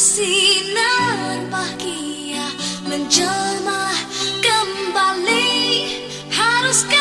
Sinar bahagia menjelma kembali. Haruskah